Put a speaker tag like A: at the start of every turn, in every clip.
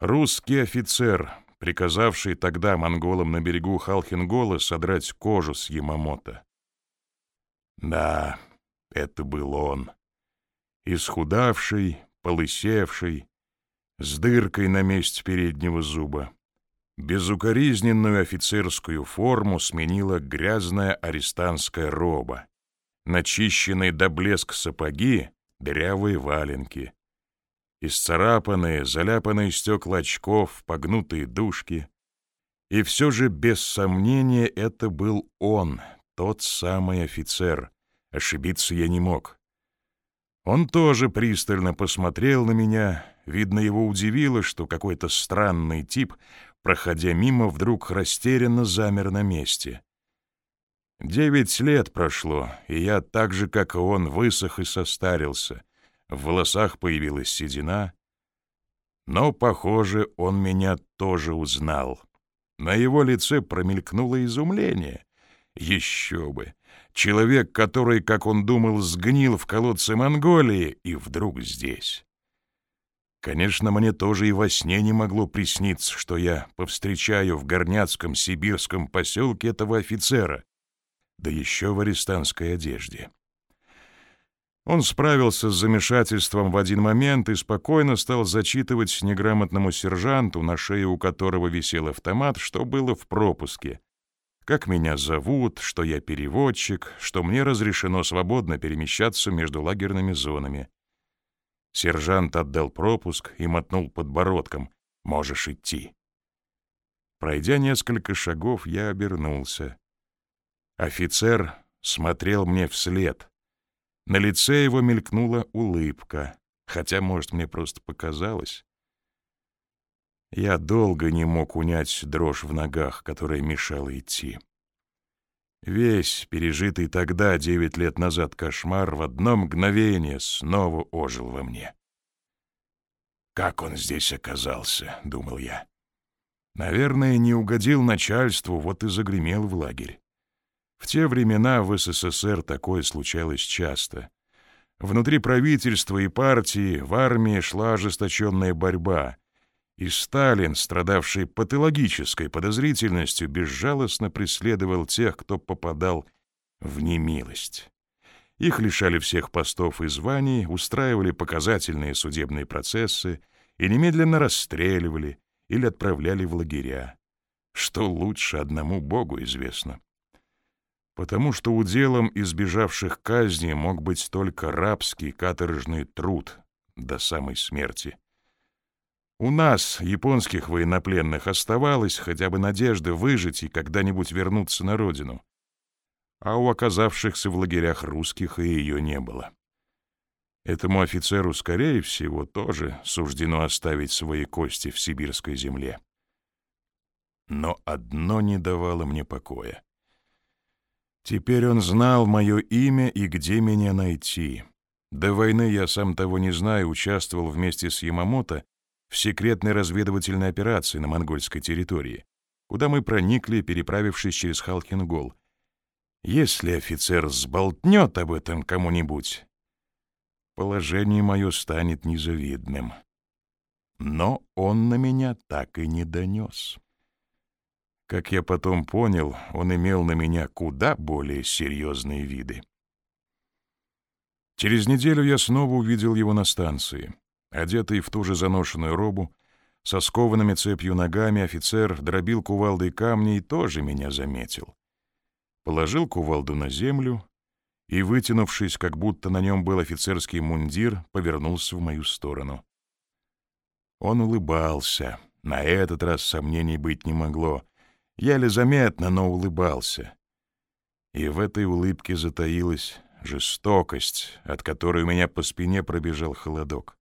A: Русский офицер, приказавший тогда монголам на берегу Халхингола содрать кожу с Ямамото. Да, это был он. Исхудавший, полысевший, с дыркой на месте переднего зуба. Безукоризненную офицерскую форму сменила грязная арестантская роба. Начищенные до блеск сапоги, дырявые валенки. Исцарапанные, заляпанные стекла очков, погнутые дужки. И все же, без сомнения, это был он, тот самый офицер. Ошибиться я не мог. Он тоже пристально посмотрел на меня. Видно, его удивило, что какой-то странный тип проходя мимо, вдруг растерянно замер на месте. Девять лет прошло, и я так же, как и он, высох и состарился. В волосах появилась седина. Но, похоже, он меня тоже узнал. На его лице промелькнуло изумление. Еще бы! Человек, который, как он думал, сгнил в колодце Монголии, и вдруг здесь. Конечно, мне тоже и во сне не могло присниться, что я повстречаю в горняцком сибирском поселке этого офицера, да еще в арестантской одежде. Он справился с замешательством в один момент и спокойно стал зачитывать неграмотному сержанту, на шее у которого висел автомат, что было в пропуске. Как меня зовут, что я переводчик, что мне разрешено свободно перемещаться между лагерными зонами. Сержант отдал пропуск и мотнул подбородком. «Можешь идти». Пройдя несколько шагов, я обернулся. Офицер смотрел мне вслед. На лице его мелькнула улыбка, хотя, может, мне просто показалось. Я долго не мог унять дрожь в ногах, которая мешала идти. Весь пережитый тогда, девять лет назад, кошмар в одно мгновение снова ожил во мне. «Как он здесь оказался?» — думал я. «Наверное, не угодил начальству, вот и загремел в лагерь. В те времена в СССР такое случалось часто. Внутри правительства и партии в армии шла ожесточенная борьба, и Сталин, страдавший патологической подозрительностью, безжалостно преследовал тех, кто попадал в немилость. Их лишали всех постов и званий, устраивали показательные судебные процессы и немедленно расстреливали или отправляли в лагеря. Что лучше одному Богу известно. Потому что уделом избежавших казни мог быть только рабский каторжный труд до самой смерти. У нас, японских военнопленных, оставалась хотя бы надежда выжить и когда-нибудь вернуться на родину. А у оказавшихся в лагерях русских и ее не было. Этому офицеру, скорее всего, тоже суждено оставить свои кости в сибирской земле. Но одно не давало мне покоя. Теперь он знал мое имя и где меня найти. До войны я, сам того не знаю, участвовал вместе с Ямамото в секретной разведывательной операции на монгольской территории, куда мы проникли, переправившись через Халкингол. Если офицер сболтнет об этом кому-нибудь, положение мое станет незавидным. Но он на меня так и не донес. Как я потом понял, он имел на меня куда более серьезные виды. Через неделю я снова увидел его на станции. Одетый в ту же заношенную робу, со скованными цепью ногами офицер дробил кувалдой камни и тоже меня заметил. Положил кувалду на землю и, вытянувшись, как будто на нем был офицерский мундир, повернулся в мою сторону. Он улыбался. На этот раз сомнений быть не могло. Еле заметно, но улыбался. И в этой улыбке затаилась жестокость, от которой у меня по спине пробежал холодок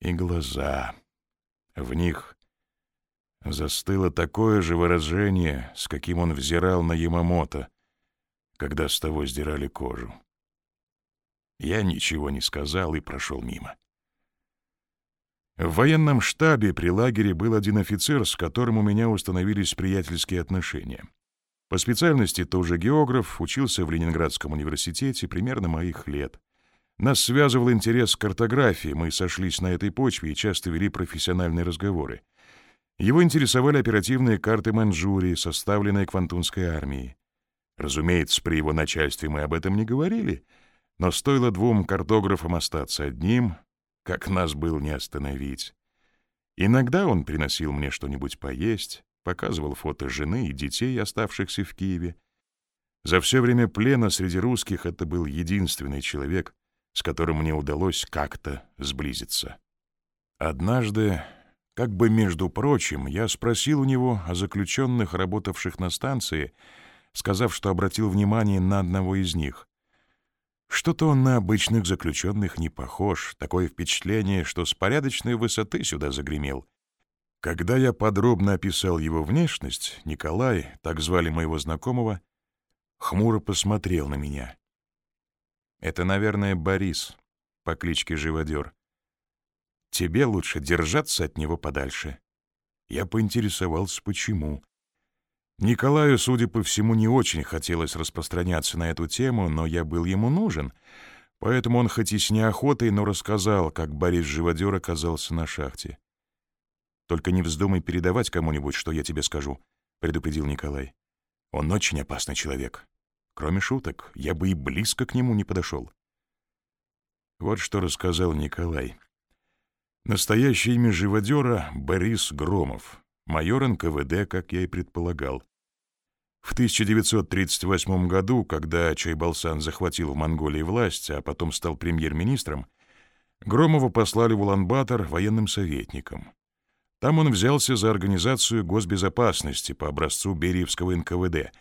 A: и глаза. В них застыло такое же выражение, с каким он взирал на Ямамото, когда с того сдирали кожу. Я ничего не сказал и прошел мимо. В военном штабе при лагере был один офицер, с которым у меня установились приятельские отношения. По специальности тоже географ, учился в Ленинградском университете примерно моих лет. Нас связывал интерес к картографии, мы сошлись на этой почве и часто вели профессиональные разговоры. Его интересовали оперативные карты Манчжурии, составленные Квантунской армией. Разумеется, при его начальстве мы об этом не говорили, но стоило двум картографам остаться одним, как нас был не остановить. Иногда он приносил мне что-нибудь поесть, показывал фото жены и детей, оставшихся в Киеве. За все время плена среди русских это был единственный человек, с которым мне удалось как-то сблизиться. Однажды, как бы между прочим, я спросил у него о заключенных, работавших на станции, сказав, что обратил внимание на одного из них. Что-то он на обычных заключенных не похож, такое впечатление, что с порядочной высоты сюда загремел. Когда я подробно описал его внешность, Николай, так звали моего знакомого, хмуро посмотрел на меня. «Это, наверное, Борис по кличке Живодер. Тебе лучше держаться от него подальше». Я поинтересовался, почему. Николаю, судя по всему, не очень хотелось распространяться на эту тему, но я был ему нужен, поэтому он хоть и с неохотой, но рассказал, как Борис Живодер оказался на шахте. «Только не вздумай передавать кому-нибудь, что я тебе скажу», — предупредил Николай. «Он очень опасный человек. Кроме шуток, я бы и близко к нему не подошел». Вот что рассказал Николай. Настоящее имя живодера — Борис Громов, майор НКВД, как я и предполагал. В 1938 году, когда Чайбалсан захватил в Монголии власть, а потом стал премьер-министром, Громова послали в Улан-Батор военным советником. Там он взялся за организацию госбезопасности по образцу Бериевского НКВД,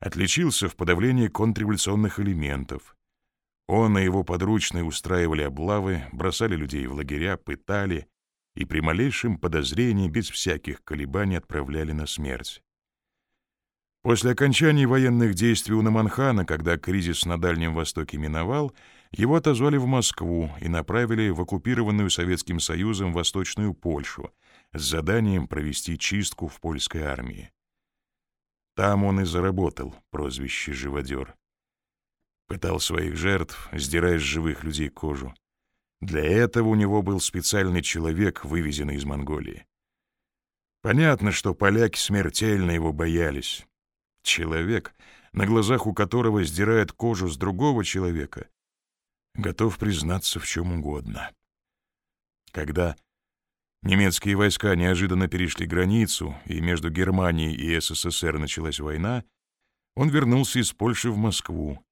A: отличился в подавлении контрреволюционных элементов. Он и его подручные устраивали облавы, бросали людей в лагеря, пытали и при малейшем подозрении без всяких колебаний отправляли на смерть. После окончания военных действий у Наманхана, когда кризис на Дальнем Востоке миновал, его отозвали в Москву и направили в оккупированную Советским Союзом Восточную Польшу с заданием провести чистку в польской армии. Там он и заработал прозвище «Живодер». Пытал своих жертв, сдирая с живых людей кожу. Для этого у него был специальный человек, вывезенный из Монголии. Понятно, что поляки смертельно его боялись. Человек, на глазах у которого сдирает кожу с другого человека, готов признаться в чем угодно. Когда немецкие войска неожиданно перешли границу, и между Германией и СССР началась война, он вернулся из Польши в Москву.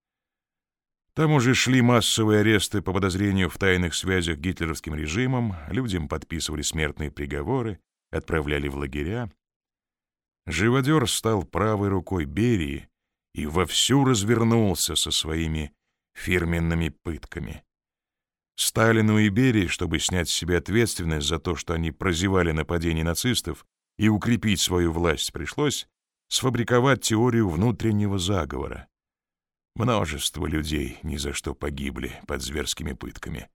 A: Там уже шли массовые аресты по подозрению в тайных связях гитлеровским режимом, людям подписывали смертные приговоры, отправляли в лагеря. Живодер стал правой рукой Берии и вовсю развернулся со своими фирменными пытками. Сталину и Берии, чтобы снять с себя ответственность за то, что они прозевали нападение нацистов и укрепить свою власть, пришлось сфабриковать теорию внутреннего заговора. Множество людей ни за что погибли под зверскими пытками.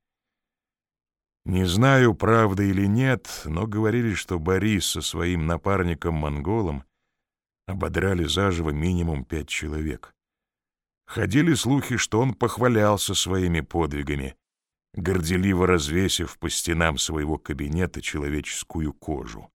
A: Не знаю, правда или нет, но говорили, что Борис со своим напарником-монголом ободрали заживо минимум пять человек. Ходили слухи, что он похвалялся своими подвигами, горделиво развесив по стенам своего кабинета человеческую кожу.